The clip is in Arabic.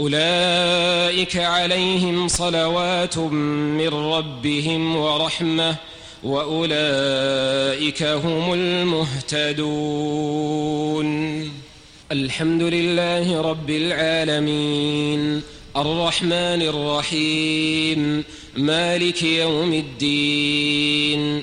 أولئك عليهم صلوات من ربهم ورحمة وأولئك هم المهتدون. الحمد لله رب العالمين. الرحمن الرحيم. مالك يوم الدين.